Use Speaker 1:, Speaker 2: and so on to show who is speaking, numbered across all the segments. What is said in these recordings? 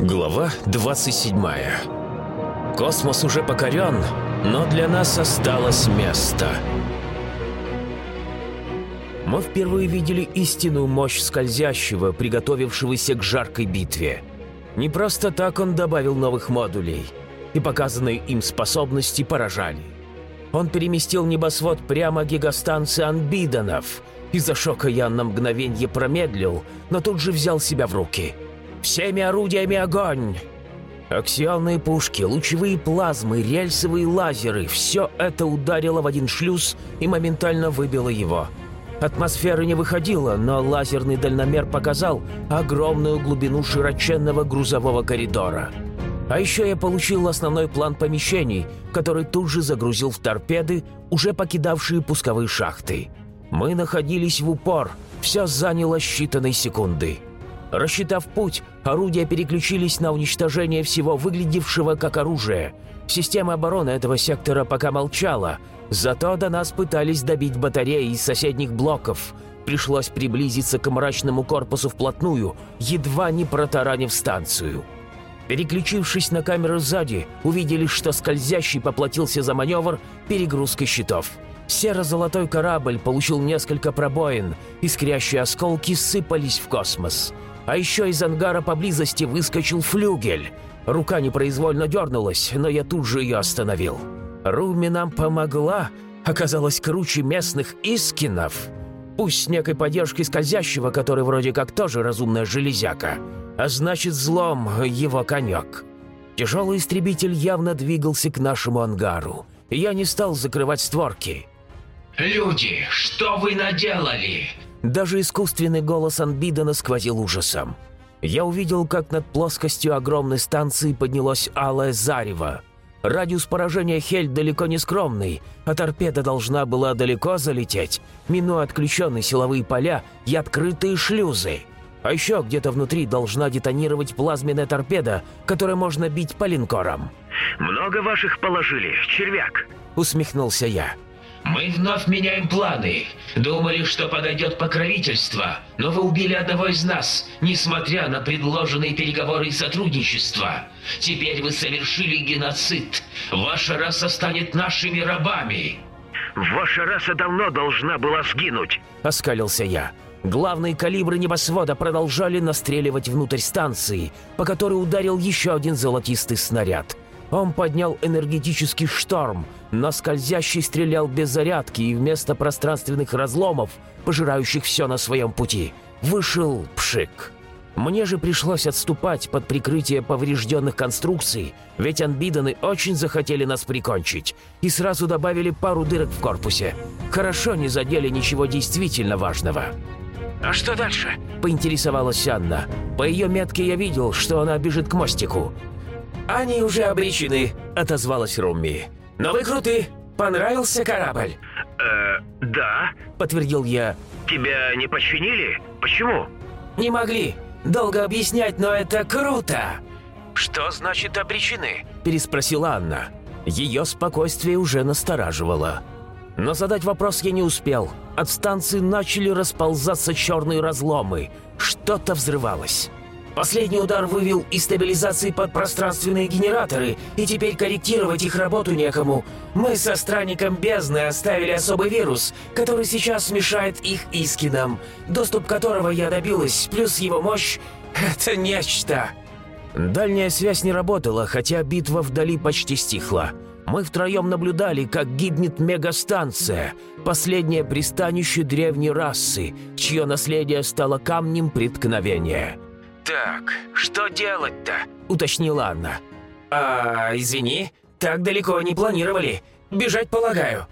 Speaker 1: Глава 27 Космос уже покорен, но для нас осталось место. Мы впервые видели истинную мощь скользящего, приготовившегося к жаркой битве. Не просто так он добавил новых модулей, и показанные им способности поражали. Он переместил небосвод прямо к гигастанции Анбиданов. Из-за шока я на мгновенье промедлил, но тут же взял себя в руки – Всеми орудиями огонь!» Аксионные пушки, лучевые плазмы, рельсовые лазеры – все это ударило в один шлюз и моментально выбило его. Атмосфера не выходила, но лазерный дальномер показал огромную глубину широченного грузового коридора. А еще я получил основной план помещений, который тут же загрузил в торпеды, уже покидавшие пусковые шахты. Мы находились в упор, все заняло считанные секунды. Рассчитав путь, орудия переключились на уничтожение всего выглядевшего как оружие. Система обороны этого сектора пока молчала, зато до нас пытались добить батареи из соседних блоков. Пришлось приблизиться к мрачному корпусу вплотную, едва не протаранив станцию. Переключившись на камеру сзади, увидели, что скользящий поплатился за маневр перегрузкой щитов. Серо-золотой корабль получил несколько пробоин, искрящие осколки сыпались в космос. А еще из ангара поблизости выскочил флюгель. Рука непроизвольно дернулась, но я тут же ее остановил. Руми нам помогла, оказалась круче местных искинов. Пусть с некой поддержкой скользящего, который вроде как тоже разумная железяка, а значит злом его конек. Тяжелый истребитель явно двигался к нашему ангару, я не стал закрывать створки.
Speaker 2: «Люди, что вы наделали?»
Speaker 1: Даже искусственный голос Анбидена сквозил ужасом. Я увидел, как над плоскостью огромной станции поднялось алое зарево. Радиус поражения Хель далеко не скромный, а торпеда должна была далеко залететь, минуя отключенные силовые поля и открытые шлюзы. А еще где-то внутри должна детонировать плазменная торпеда, которой можно бить по линкорам.
Speaker 3: «Много ваших положили, червяк?»
Speaker 1: — усмехнулся я.
Speaker 2: Мы вновь меняем планы. Думали, что подойдет покровительство, но вы убили одного из нас, несмотря на предложенные переговоры и сотрудничество. Теперь вы совершили геноцид. Ваша раса станет нашими рабами.
Speaker 3: Ваша раса давно должна была сгинуть.
Speaker 1: Оскалился я. Главные калибры небосвода продолжали настреливать внутрь станции, по которой ударил еще один золотистый снаряд – он поднял энергетический шторм, но скользящий стрелял без зарядки и вместо пространственных разломов, пожирающих все на своем пути, вышел пшик. Мне же пришлось отступать под прикрытие поврежденных конструкций, ведь анбиданы очень захотели нас прикончить и сразу добавили пару дырок в корпусе. Хорошо не задели ничего действительно важного.
Speaker 3: «А что дальше?»
Speaker 1: – поинтересовалась Анна. По ее метке я видел, что она бежит к мостику. «Они уже обречены», — отозвалась Румми. «Но вы круты. Понравился корабль?»
Speaker 3: «Э, да», —
Speaker 1: подтвердил я.
Speaker 3: «Тебя не починили? Почему?»
Speaker 1: «Не могли. Долго объяснять, но это круто!»
Speaker 3: «Что значит обречены?»
Speaker 1: – переспросила Анна. Ее спокойствие уже настораживало. Но задать вопрос я не успел. От станции начали расползаться черные разломы. Что-то взрывалось. Последний удар вывел из стабилизации подпространственные генераторы, и теперь корректировать их работу некому. Мы со странником бездны оставили особый вирус, который сейчас смешает их Искином, доступ которого я добилась, плюс его мощь — это нечто. Дальняя связь не работала, хотя битва вдали почти стихла. Мы втроем наблюдали, как гибнет мегастанция, последнее пристанище древней расы, чье наследие стало камнем преткновения.
Speaker 3: «Так, что делать-то?»
Speaker 1: – уточнила Анна. «А, извини, так далеко не планировали. Бежать, полагаю».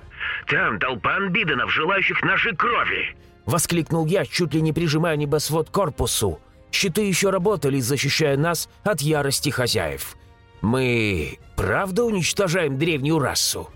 Speaker 3: «Там толпа анбиденов, желающих нашей крови!»
Speaker 1: – воскликнул я, чуть ли не прижимая небосвод к корпусу. Щиты еще работали, защищая нас от ярости хозяев. «Мы правда уничтожаем древнюю расу?»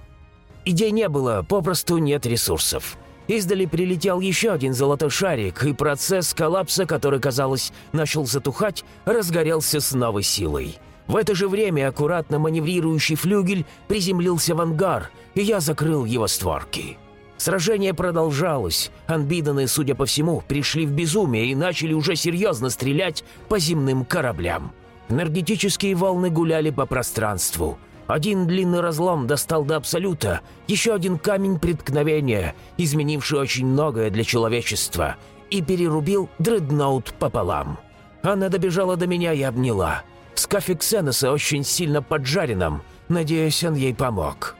Speaker 1: Идей не было, попросту нет ресурсов. Издали прилетел еще один золотой шарик, и процесс коллапса, который, казалось, начал затухать, разгорелся с новой силой. В это же время аккуратно маневрирующий флюгель приземлился в ангар, и я закрыл его створки. Сражение продолжалось. Анбиданы, судя по всему, пришли в безумие и начали уже серьезно стрелять по земным кораблям. Энергетические волны гуляли по пространству. Один длинный разлом достал до абсолюта, еще один камень преткновения, изменивший очень многое для человечества, и перерубил дредноут пополам. Она добежала до меня и обняла. Скафе Ксеноса очень сильно поджаренным, надеюсь, он ей помог.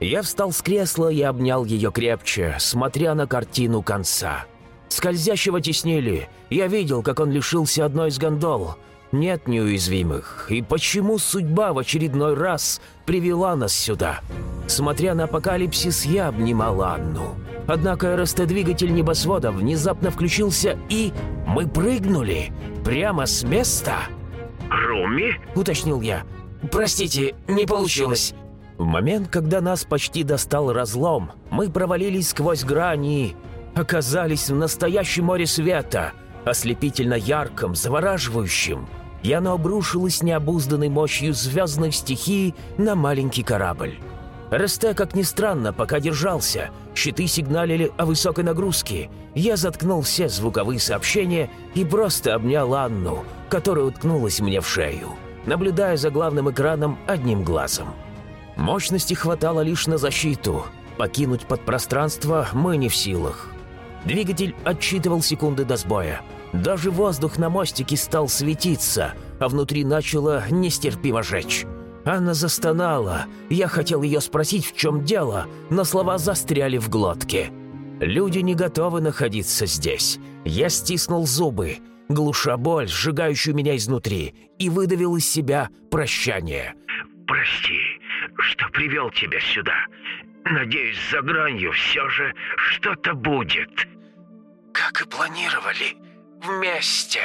Speaker 1: Я встал с кресла и обнял ее крепче, смотря на картину конца. Скользящего теснили. Я видел, как он лишился одной из гондол. Нет неуязвимых. И почему судьба в очередной раз привела нас сюда? Смотря на апокалипсис, я обнимал Анну. Однако РСТ-двигатель небосвода внезапно включился, и мы прыгнули прямо с места.
Speaker 3: Руми?
Speaker 1: — уточнил я. «Простите, не получилось». В момент, когда нас почти достал разлом, мы провалились сквозь грани оказались в настоящем море света, ослепительно ярком, завораживающем. И оно обрушилось необузданной мощью звездной стихии на маленький корабль. РСТ, как ни странно, пока держался. Щиты сигналили о высокой нагрузке. Я заткнул все звуковые сообщения и просто обнял Анну, которая уткнулась мне в шею, наблюдая за главным экраном одним глазом. Мощности хватало лишь на защиту. Покинуть подпространство мы не в силах. Двигатель отсчитывал секунды до сбоя. Даже воздух на мостике стал светиться, а внутри начало нестерпимо жечь. Анна застонала. Я хотел ее спросить, в чем дело, но слова застряли в глотке. Люди не готовы находиться здесь. Я стиснул зубы, глуша боль, сжигающую меня изнутри, и выдавил из себя прощание.
Speaker 3: Прости, что привел тебя сюда. Надеюсь, за гранью все же что-то будет.
Speaker 2: Как и планировали. Вместе.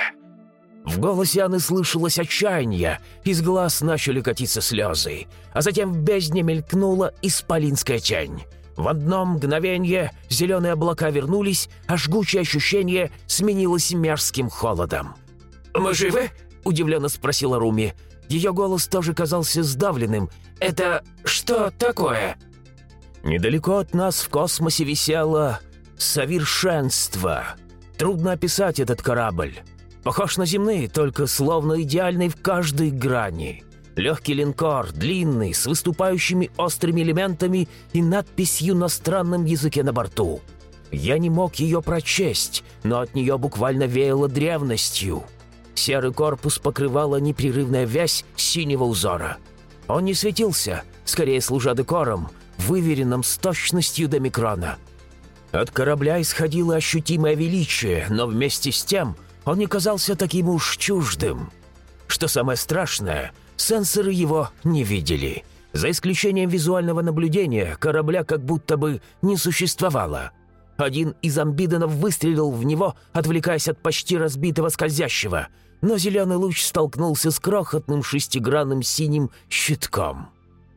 Speaker 1: В голосе Анны слышалось отчаяние, из глаз начали катиться слезы, а затем в бездне мелькнула исполинская тень. В одно мгновение зеленые облака вернулись, а жгучее ощущение сменилось мерзким холодом. «Мы живы?» – удивленно спросила Руми. Ее голос тоже казался сдавленным. «Это что такое?» Недалеко от нас в космосе висело совершенство. Трудно описать этот корабль. Похож на земные, только словно идеальный в каждой грани. Легкий линкор, длинный, с выступающими острыми элементами и надписью на странном языке на борту. Я не мог ее прочесть, но от нее буквально веяло древностью. Серый корпус покрывала непрерывная вязь синего узора. Он не светился, скорее служа декором, выверенном с точностью до микрона. От корабля исходило ощутимое величие, но вместе с тем он не казался таким уж чуждым. Что самое страшное, сенсоры его не видели. За исключением визуального наблюдения, корабля как будто бы не существовало. Один из амбиденов выстрелил в него, отвлекаясь от почти разбитого скользящего, но зеленый луч столкнулся с крохотным шестигранным синим щитком.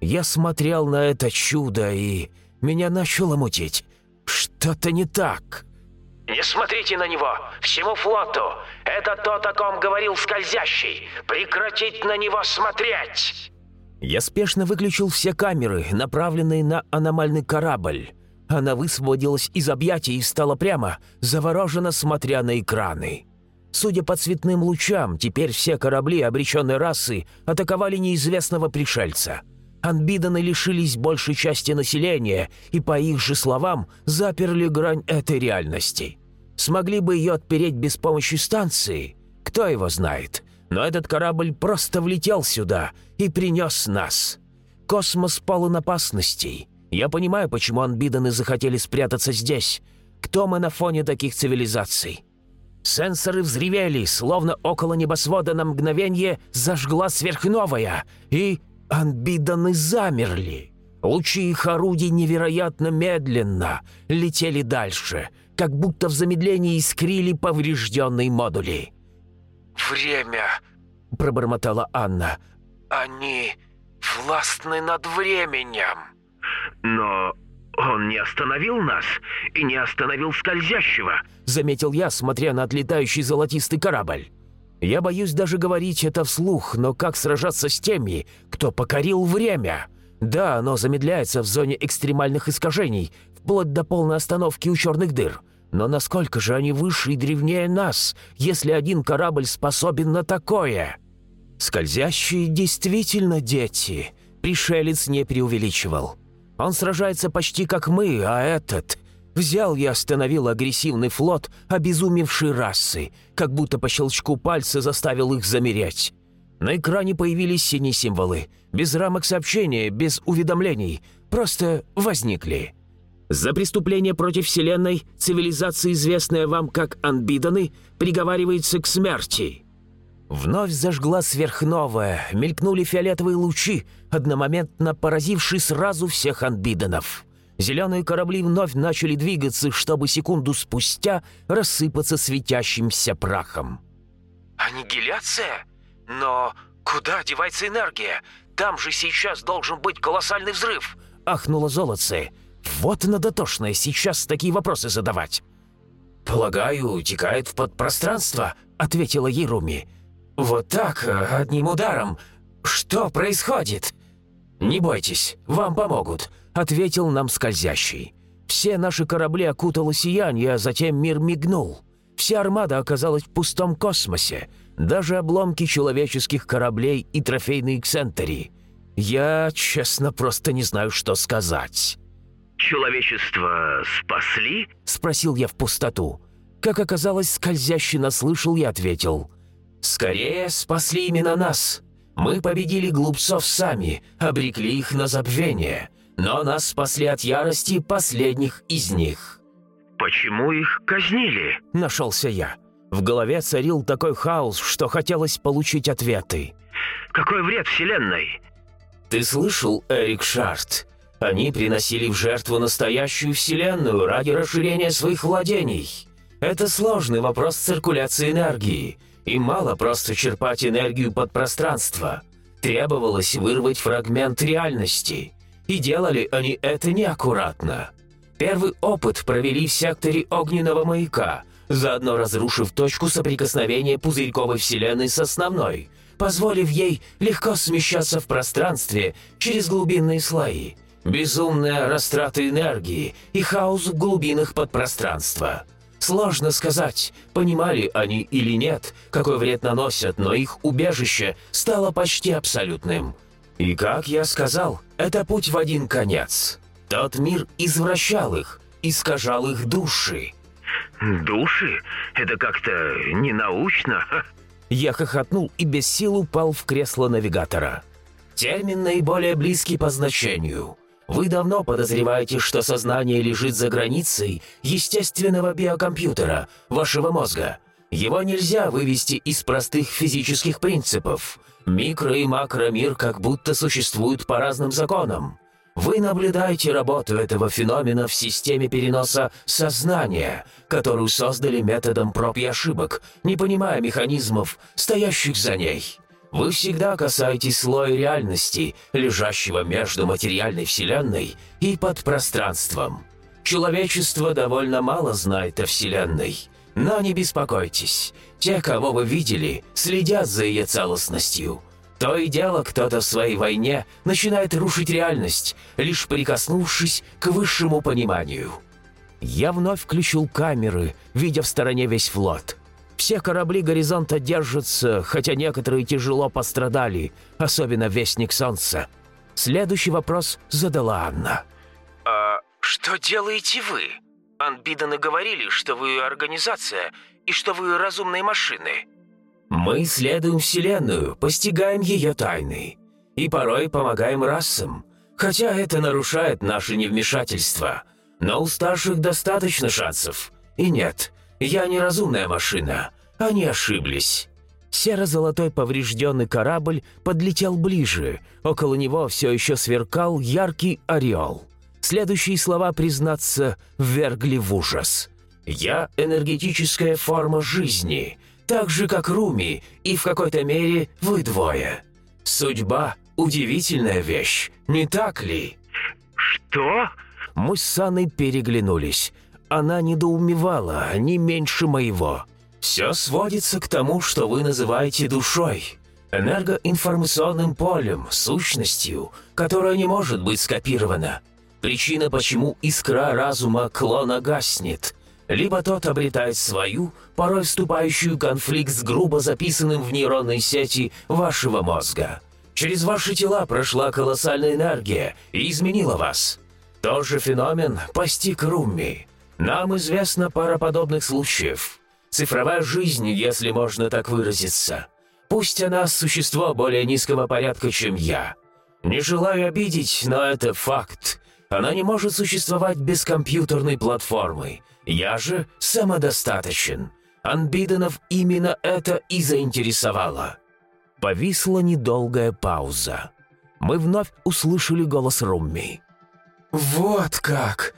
Speaker 1: Я смотрел на это чудо, и меня начало мутить. Что-то не так.
Speaker 2: «Не смотрите на него! Всему флоту! Это то, о ком говорил скользящий! Прекратить на него смотреть!»
Speaker 1: Я спешно выключил все камеры, направленные на аномальный корабль. Она высвободилась из объятий и стала прямо, завороженно смотря на экраны. Судя по цветным лучам, теперь все корабли обреченной расы атаковали неизвестного пришельца – Анбиданы лишились большей части населения и, по их же словам, заперли грань этой реальности. Смогли бы ее отпереть без помощи станции? Кто его знает? Но этот корабль просто влетел сюда и принес нас. Космос полон опасностей. Я понимаю, почему анбиданы захотели спрятаться здесь. Кто мы на фоне таких цивилизаций? Сенсоры взревели, словно около небосвода на мгновение зажгла сверхновая, и Анбиданы замерли. Лучи их орудий невероятно медленно летели дальше, как будто в замедлении искрили поврежденные модули.
Speaker 2: «Время», —
Speaker 1: пробормотала Анна.
Speaker 2: «Они властны над временем».
Speaker 3: Но он не остановил нас и не остановил скользящего», —
Speaker 1: заметил я, смотря на отлетающий золотистый корабль. Я боюсь даже говорить это вслух, но как сражаться с теми, кто покорил время? Да, оно замедляется в зоне экстремальных искажений, вплоть до полной остановки у черных дыр. Но насколько же они выше и древнее нас, если один корабль способен на такое? Скользящие действительно дети. Пришелец не преувеличивал. Он сражается почти как мы, а этот... Взял и остановил агрессивный флот обезумевшей расы, как будто по щелчку пальца заставил их замереть. На экране появились синие символы, без рамок сообщения, без уведомлений, просто возникли. За преступление против Вселенной цивилизация, известная вам как Анбиданы, приговаривается к смерти. Вновь зажгла сверхновая, мелькнули фиолетовые лучи, одномоментно поразившие сразу всех анбиданов. Зеленые корабли вновь начали двигаться, чтобы секунду спустя рассыпаться светящимся прахом.
Speaker 4: «Аннигиляция? Но куда девается энергия? Там же сейчас должен быть колоссальный взрыв!»
Speaker 1: — ахнула золотце. «Вот надо тошное сейчас такие вопросы задавать!»
Speaker 2: «Полагаю, утекает в подпространство», —
Speaker 1: ответила Еруми.
Speaker 2: «Вот так, одним ударом. Что происходит?»
Speaker 1: «Не бойтесь, вам помогут», — ответил нам скользящий. Все наши корабли окутало сияние, а затем мир мигнул. Вся армада оказалась в пустом космосе. Даже обломки человеческих кораблей и трофейные эксцентери. Я, честно, просто не знаю, что сказать.
Speaker 3: «Человечество спасли?»
Speaker 1: — спросил я в пустоту. Как оказалось, скользящий наслышал и ответил. Скорее спасли именно нас. Мы победили глупцов сами, обрекли их на забвение, но нас спасли от ярости последних из них».
Speaker 3: «Почему их казнили?»
Speaker 1: – нашелся я. В голове царил такой хаос, что хотелось получить ответы.
Speaker 3: «Какой вред Вселенной?»
Speaker 1: «Ты слышал, Эрик Шарт? Они приносили в жертву настоящую Вселенную ради расширения своих владений. Это сложный вопрос циркуляции энергии. И мало просто черпать энергию под пространство. Требовалось вырвать фрагмент реальности. И делали они это неаккуратно. Первый опыт провели в секторе огненного маяка, заодно разрушив точку соприкосновения пузырьковой вселенной с основной, позволив ей легко смещаться в пространстве через глубинные слои. Безумная растрата энергии и хаос в глубинах подпространства – Сложно сказать, понимали они или нет, какой вред наносят, но их убежище стало почти абсолютным. И как я сказал, это путь в один конец. Тот мир извращал их, искажал их души.
Speaker 3: «Души? Это как-то ненаучно?»
Speaker 1: Я хохотнул и без сил упал в кресло навигатора. Термин наиболее близкий по значению – вы давно подозреваете, что сознание лежит за границей естественного биокомпьютера, вашего мозга. Его нельзя вывести из простых физических принципов. Микро- и макромир как будто существуют по разным законам. Вы наблюдаете работу этого феномена в системе переноса сознания, которую создали методом проб и ошибок, не понимая механизмов, стоящих за ней. Вы всегда касаетесь слоя реальности, лежащего между материальной вселенной и подпространством. Человечество довольно мало знает о вселенной, но не беспокойтесь. Те, кого вы видели, следят за ее целостностью. То и дело кто-то в своей войне начинает рушить реальность, лишь прикоснувшись к высшему пониманию. Я вновь включил камеры, видя в стороне весь флот – все корабли горизонта держатся, хотя некоторые тяжело пострадали, особенно Вестник Солнца. Следующий вопрос задала Анна.
Speaker 4: «А что делаете вы? Анбиданы говорили, что вы организация и что вы разумные машины».
Speaker 1: «Мы исследуем Вселенную, постигаем ее тайны. И порой помогаем расам. Хотя это нарушает наше невмешательство. Но у старших достаточно шансов. И нет, я не разумная машина. Они ошиблись. Серо-золотой поврежденный корабль подлетел ближе. Около него все еще сверкал яркий ореол. Следующие слова, признаться, ввергли в ужас. «Я – энергетическая форма жизни, так же, как Руми, и в какой-то мере вы двое. Судьба – удивительная вещь, не так ли?»
Speaker 3: «Что?»
Speaker 1: Мы с Саной переглянулись. Она недоумевала, не меньше моего. «Все сводится к тому, что вы называете душой, энергоинформационным полем, сущностью, которая не может быть скопирована. Причина, почему искра разума клона гаснет. либо тот обретает свою, порой вступающую конфликт с грубо записанным в нейронной сети вашего мозга. Через ваши тела прошла колоссальная энергия и изменила вас. Тот же феномен постиг Румми. Нам известна пара подобных случаев. Цифровая жизнь, если можно так выразиться. Пусть она существо более низкого порядка, чем я. Не желаю обидеть, но это факт. Она не может существовать без компьютерной платформы. Я же самодостаточен. Анбиденов именно это и заинтересовало. Повисла недолгая пауза. Мы вновь услышали голос Румми. «Вот как!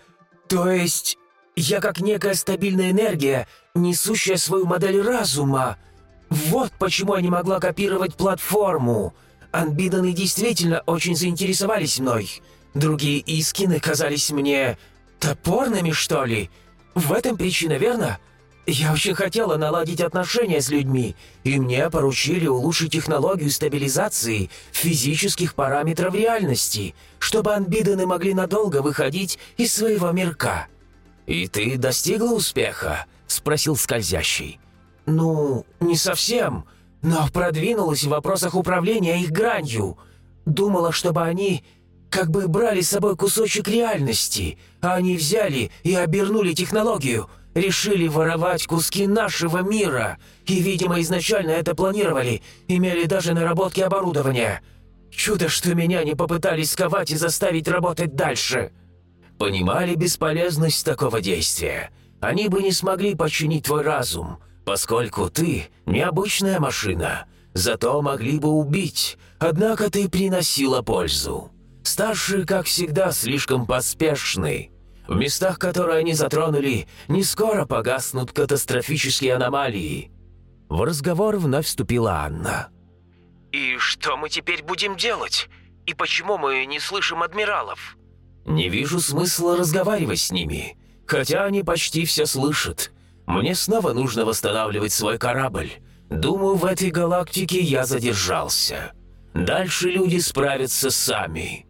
Speaker 1: То есть я как некая стабильная энергия, несущая свою модель разума. Вот почему я не могла копировать платформу. Анбиданы действительно очень заинтересовались мной. Другие искины казались мне топорными, что ли?» В этом причина, верно? Я очень хотела наладить отношения с людьми, и мне поручили улучшить технологию стабилизации физических параметров реальности, чтобы анбиданы могли надолго выходить из своего мирка. «И ты достигла успеха?» – спросил скользящий. «Ну, не совсем, но продвинулась в вопросах управления их гранью. Думала, чтобы они как бы брали с собой кусочек реальности, а они взяли и обернули технологию, решили воровать куски нашего мира, и, видимо, изначально это планировали, имели даже наработки оборудования. Чудо, что меня не попытались сковать и заставить работать дальше. Понимали бесполезность такого действия. Они бы не смогли починить твой разум, поскольку ты необычная машина, зато могли бы убить, однако ты приносила пользу. Старшие, как всегда, слишком поспешны. В местах, которые они затронули, не скоро погаснут катастрофические аномалии. В разговор вновь вступила Анна.
Speaker 4: «И что мы теперь будем делать? И почему мы не слышим адмиралов?»
Speaker 1: «Не вижу смысла разговаривать с ними, хотя они почти все слышат. Мне снова нужно восстанавливать свой корабль. Думаю, в этой галактике я задержался. Дальше люди справятся сами».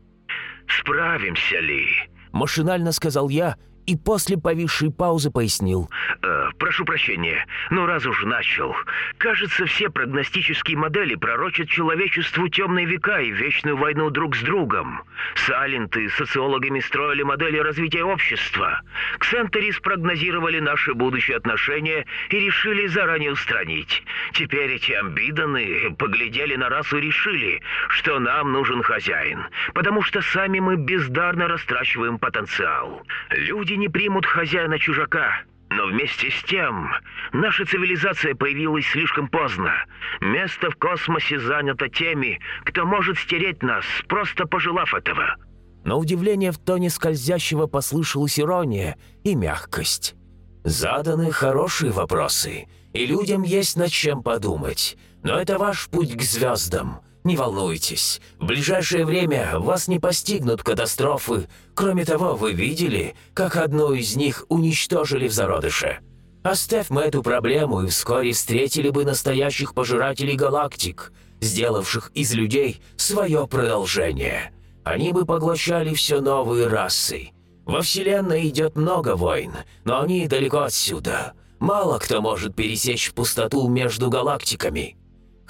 Speaker 3: Справимся ли?»
Speaker 1: Машинально сказал я и после повисшей паузы пояснил.
Speaker 3: Э, «Прошу прощения, но раз уж начал. Кажется, все прогностические модели пророчат человечеству темные века и вечную войну друг с другом. Саленты социологами строили модели развития общества. Ксентери спрогнозировали наши будущие отношения и решили заранее устранить. Теперь эти амбиданы поглядели на расу и решили, что нам нужен хозяин, потому что сами мы бездарно растрачиваем потенциал. Люди не примут хозяина чужака. Но вместе с тем, наша цивилизация появилась слишком поздно. Место в космосе занято теми, кто может стереть нас, просто пожелав этого.
Speaker 1: На удивление в тоне скользящего послышалась ирония и мягкость. Заданы хорошие вопросы, и людям есть над чем подумать. Но это ваш путь к звездам. Не волнуйтесь, в ближайшее время вас не постигнут катастрофы. Кроме того, вы видели, как одну из них уничтожили в зародыше. Оставь мы эту проблему, и вскоре встретили бы настоящих пожирателей галактик, сделавших из людей свое продолжение. Они бы поглощали все новые расы. Во Вселенной идет много войн, но они далеко отсюда. Мало кто может пересечь пустоту между галактиками.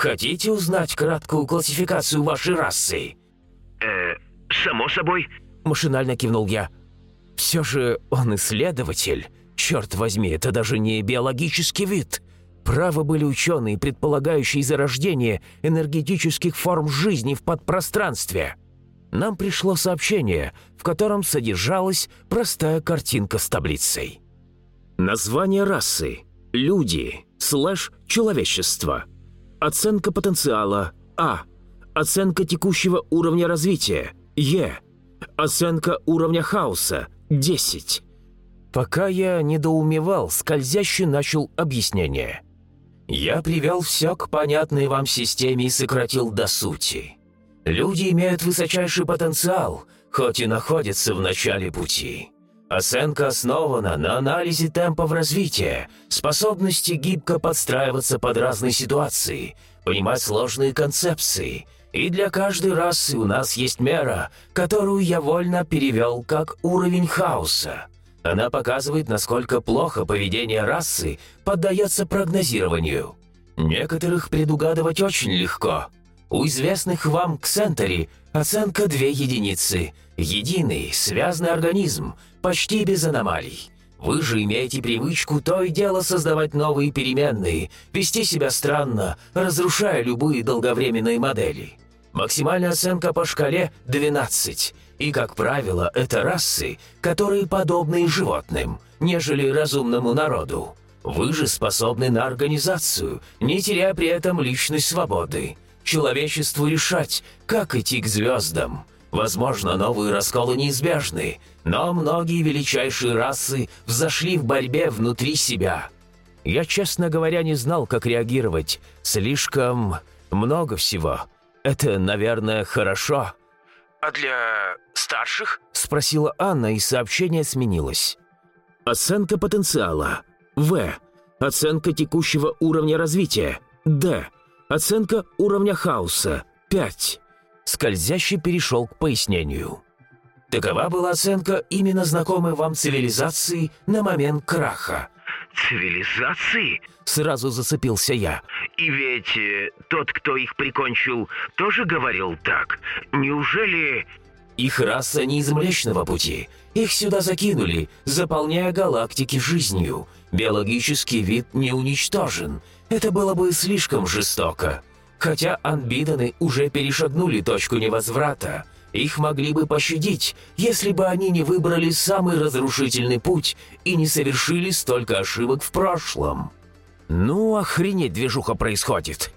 Speaker 1: Хотите узнать краткую классификацию вашей расы?»
Speaker 3: «Э, само собой», –
Speaker 1: машинально кивнул я. «Все же он исследователь. Черт возьми, это даже не биологический вид. Правы были ученые, предполагающие зарождение энергетических форм жизни в подпространстве». Нам пришло сообщение, в котором содержалась простая картинка с таблицей. Название расы – люди, слэш человечество – Оценка потенциала – А. Оценка текущего уровня развития – Е. Оценка уровня хаоса – 10. Пока я недоумевал, скользящий начал объяснение. Я привел все к понятной вам системе и сократил до сути. Люди имеют высочайший потенциал, хоть и находятся в начале пути. Оценка основана на анализе темпов развития, способности гибко подстраиваться под разные ситуации, понимать сложные концепции. И для каждой расы у нас есть мера, которую я вольно перевел как уровень хаоса. Она показывает, насколько плохо поведение расы поддается прогнозированию. Некоторых предугадывать очень легко. У известных вам Ксентери оценка две единицы. Единый, связанный организм, почти без аномалий. Вы же имеете привычку то и дело создавать новые переменные, вести себя странно, разрушая любые долговременные модели. Максимальная оценка по шкале – 12. И, как правило, это расы, которые подобны животным, нежели разумному народу. Вы же способны на организацию, не теряя при этом личной свободы. Человечеству решать, как идти к звездам. Возможно, новые расколы неизбежны, но многие величайшие расы взошли в борьбе внутри себя. Я, честно говоря, не знал, как реагировать. Слишком много всего. Это, наверное, хорошо.
Speaker 4: А для старших?
Speaker 1: Спросила Анна, и сообщение сменилось. Оценка потенциала. В. Оценка текущего уровня развития. Д. Оценка уровня хаоса. 5. Скользящий перешел к пояснению. Такова была оценка именно знакомой вам цивилизации на момент краха.
Speaker 3: Цивилизации?
Speaker 1: Сразу зацепился я.
Speaker 3: И ведь э, тот, кто их прикончил, тоже говорил так. Неужели...
Speaker 1: Их раса не из Млечного Пути. Их сюда закинули, заполняя галактики жизнью. Биологический вид не уничтожен. Это было бы слишком жестоко. Хотя анбиданы уже перешагнули точку невозврата. Их могли бы пощадить, если бы они не выбрали самый разрушительный путь и не совершили столько ошибок в прошлом. Ну, охренеть движуха происходит.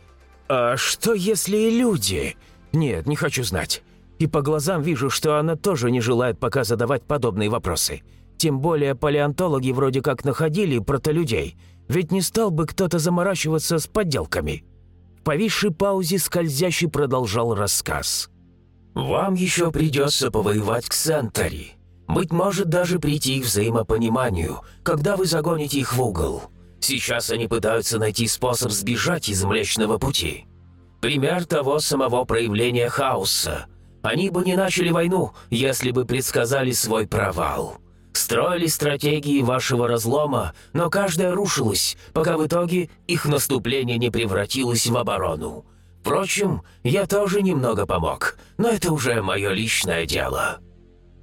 Speaker 1: А что если и люди? Нет, не хочу знать. И по глазам вижу, что она тоже не желает пока задавать подобные вопросы. Тем более палеонтологи вроде как находили протолюдей, ведь не стал бы кто-то заморачиваться с подделками. Повисшей паузе скользящий продолжал рассказ. «Вам еще придется повоевать к Сентари. Быть может, даже прийти к взаимопониманию, когда вы загоните их в угол. Сейчас они пытаются найти способ сбежать из Млечного Пути. Пример того самого проявления хаоса. Они бы не начали войну, если бы предсказали свой провал. Строили стратегии вашего разлома, но каждая рушилась, пока в итоге их наступление не превратилось в оборону. Впрочем, я тоже немного помог, но это уже мое личное дело».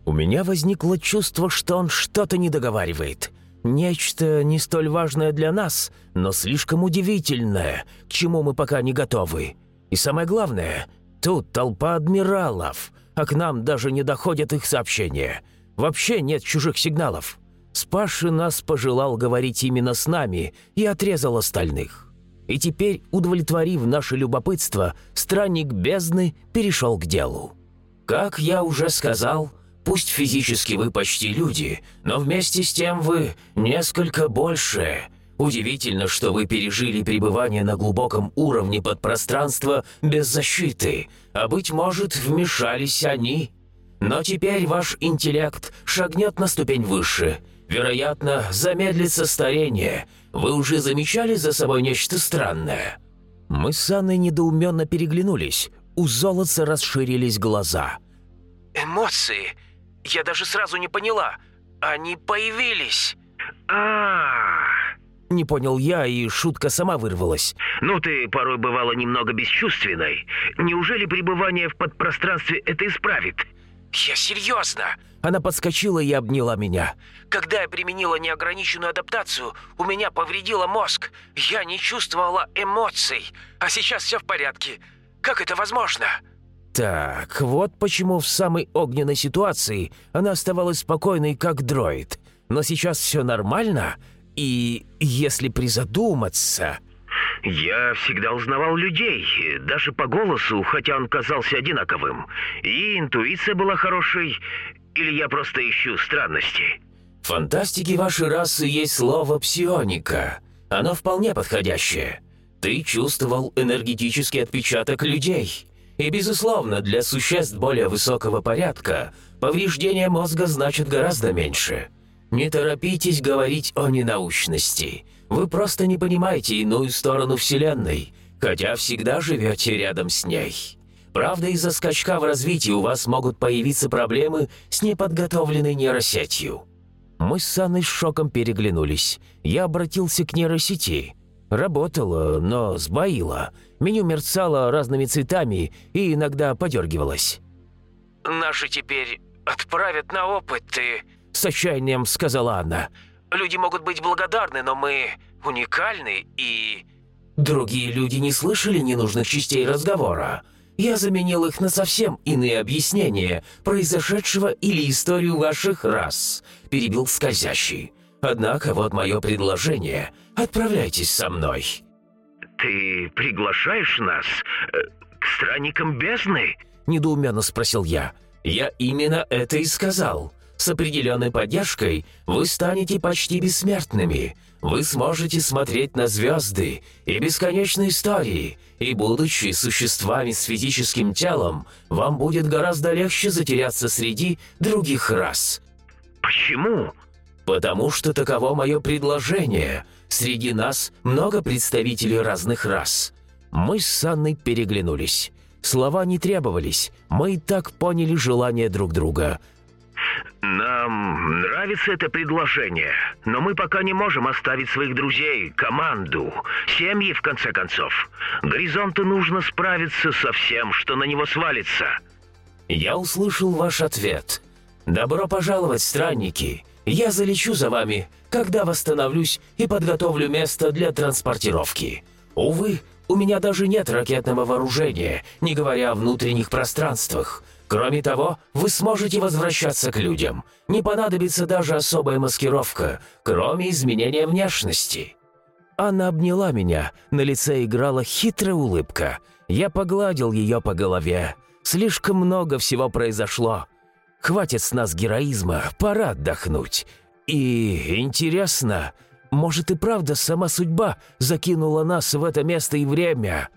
Speaker 1: У меня возникло чувство, что он что-то не договаривает. Нечто не столь важное для нас, но слишком удивительное, к чему мы пока не готовы. И самое главное, тут толпа адмиралов, а к нам даже не доходят их сообщения. Вообще нет чужих сигналов. Спаши нас пожелал говорить именно с нами и отрезал остальных. И теперь, удовлетворив наше любопытство, странник бездны перешел к делу. Как я уже сказал, пусть физически вы почти люди, но вместе с тем вы несколько больше. Удивительно, что вы пережили пребывание на глубоком уровне подпространства без защиты, а, быть может, вмешались они. Но теперь ваш интеллект шагнет на ступень выше. Вероятно, замедлится старение – вы уже замечали за собой нечто странное?» Мы с Анной недоуменно переглянулись. У золотца расширились глаза.
Speaker 4: «Эмоции? Я даже сразу не поняла. Они появились!»
Speaker 3: а
Speaker 1: Не понял я, и шутка сама вырвалась.
Speaker 3: «Ну ты порой бывала немного бесчувственной. Неужели пребывание в подпространстве это исправит?»
Speaker 4: «Я серьезно!»
Speaker 1: Она подскочила и обняла меня.
Speaker 4: «Когда я применила неограниченную адаптацию, у меня повредило мозг. Я не чувствовала эмоций. А сейчас все в порядке. Как это возможно?»
Speaker 1: Так, вот почему в самой огненной ситуации она оставалась спокойной, как дроид. Но сейчас все нормально, и если призадуматься...
Speaker 3: Я всегда узнавал людей, даже по голосу, хотя он казался одинаковым. И интуиция была хорошей, или я просто ищу странности?
Speaker 1: В фантастике вашей расы есть слово «псионика». Оно вполне подходящее. Ты чувствовал энергетический отпечаток людей. И, безусловно, для существ более высокого порядка повреждение мозга значит гораздо меньше. Не торопитесь говорить о ненаучности. Вы просто не понимаете иную сторону Вселенной, хотя всегда живете рядом с ней. Правда, из-за скачка в развитии у вас могут появиться проблемы с неподготовленной нейросетью». Мы с Анной с шоком переглянулись. Я обратился к нейросети. Работала, но сбоила. Меню мерцало разными цветами и иногда подергивалось.
Speaker 4: «Наши теперь отправят на опыты», —
Speaker 1: с отчаянием сказала Анна.
Speaker 4: «Люди могут быть благодарны, но мы уникальны и...»
Speaker 1: Другие люди не слышали ненужных частей разговора. Я заменил их на совсем иные объяснения произошедшего или историю ваших рас», — перебил скользящий. «Однако вот мое предложение. Отправляйтесь со мной».
Speaker 3: «Ты приглашаешь нас э, к странникам бездны?»
Speaker 1: — недоуменно спросил я. «Я именно это и сказал. С определенной поддержкой вы станете почти бессмертными. Вы сможете смотреть на звезды и бесконечные истории, и, будучи существами с физическим телом, вам будет гораздо легче затеряться среди других рас».
Speaker 3: «Почему?»
Speaker 1: «Потому что таково мое предложение. Среди нас много представителей разных рас». Мы с Анной переглянулись. Слова не требовались, мы и так поняли желание друг друга.
Speaker 3: «Нам нравится это предложение, но мы пока не можем оставить своих друзей, команду, семьи, в конце концов. Горизонту нужно справиться со всем, что на него свалится».
Speaker 1: «Я услышал ваш ответ. Добро пожаловать, странники. Я залечу за вами, когда восстановлюсь и подготовлю место для транспортировки. Увы, у меня даже нет ракетного вооружения, не говоря о внутренних пространствах». Кроме того, вы сможете возвращаться к людям. Не понадобится даже особая маскировка, кроме изменения внешности». Она обняла меня, на лице играла хитрая улыбка. Я погладил ее по голове. Слишком много всего произошло. Хватит с нас героизма, пора отдохнуть. И интересно, может и правда сама судьба закинула нас в это место и время?»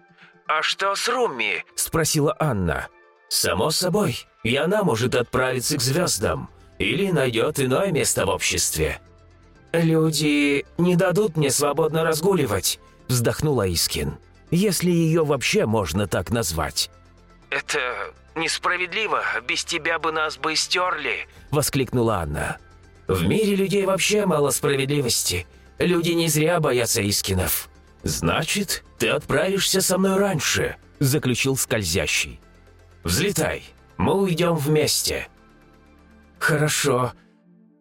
Speaker 4: «А что с Руми?»
Speaker 1: – спросила Анна. Само собой, и она может отправиться к звездам или найдет иное место в обществе. «Люди не дадут мне свободно разгуливать», – вздохнула Искин. «Если ее вообще можно так назвать».
Speaker 4: «Это несправедливо. Без тебя бы нас бы стерли», –
Speaker 1: воскликнула Анна. «В мире людей вообще мало справедливости. Люди не зря боятся Искинов». «Значит, ты отправишься со мной раньше», – заключил скользящий. Взлетай, мы уйдем вместе». «Хорошо.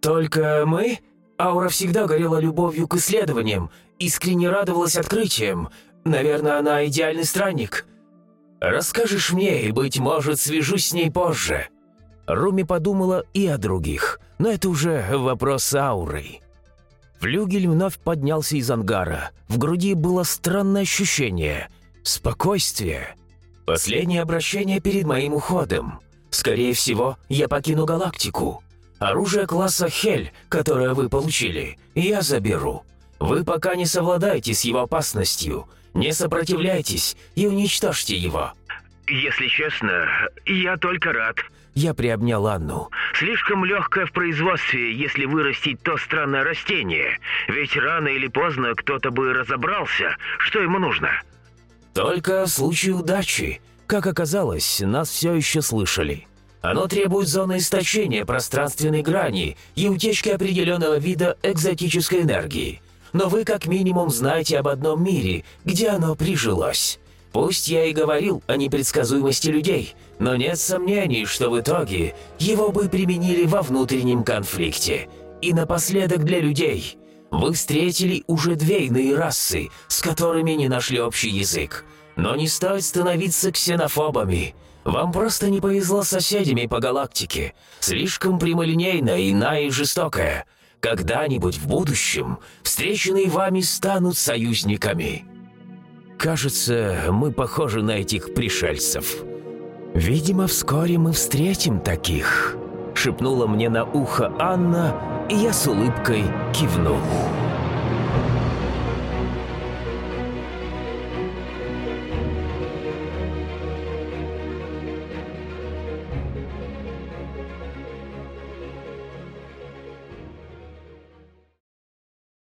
Speaker 1: Только мы?» Аура всегда горела любовью к исследованиям, искренне радовалась открытиям. Наверное, она идеальный странник. Расскажешь мне, и, быть может, свяжусь с ней позже». Руми подумала и о других, но это уже вопрос с аурой. Флюгель вновь поднялся из ангара. В груди было странное ощущение. Спокойствие. Последнее обращение перед моим уходом. Скорее всего, я покину галактику. Оружие класса Хель, которое вы получили, я заберу. Вы пока не совладаете с его опасностью. Не сопротивляйтесь и уничтожьте его».
Speaker 3: «Если честно, я только рад».
Speaker 1: Я приобнял Анну.
Speaker 3: «Слишком легкое в производстве, если вырастить то странное растение. Ведь рано или поздно кто-то бы разобрался, что ему нужно».
Speaker 1: Только в случае удачи. Как оказалось, нас все еще слышали. Оно требует зоны истощения пространственной грани и утечки определенного вида экзотической энергии. Но вы как минимум знаете об одном мире, где оно прижилось. Пусть я и говорил о непредсказуемости людей, но нет сомнений, что в итоге его бы применили во внутреннем конфликте. И напоследок для людей – вы встретили уже две иные расы, с которыми не нашли общий язык. Но не стоит становиться ксенофобами. Вам просто не повезло с соседями по галактике. Слишком прямолинейная, иная и жестокая. Когда-нибудь в будущем встреченные вами станут союзниками. Кажется, мы похожи на этих пришельцев. Видимо, вскоре мы встретим таких шепнула мне на ухо Анна, и я с улыбкой кивнул.